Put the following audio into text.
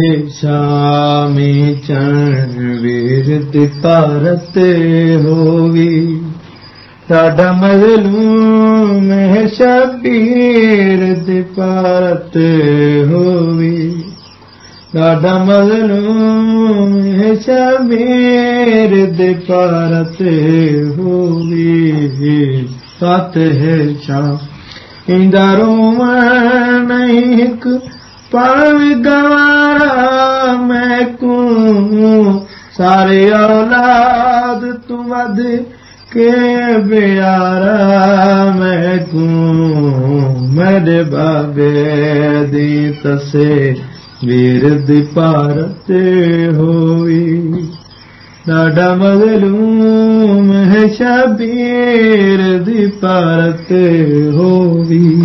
ہے شامی چن ویر پارت ہووی ڈاڈا مظلوم ہے شبیر پارت ہووی ڈاڈا مظلوم ہے شبیر پارت ہووی سات ہے شام انداروں نہیں ایک پڑھ گوارا سارے اولاد تم کے بیارا میں کو میرے بابے دی تسے ویر دی پارت ہوئی۔ ڈاڈا مظلوم ہے شبیر دی پارت ہوئی۔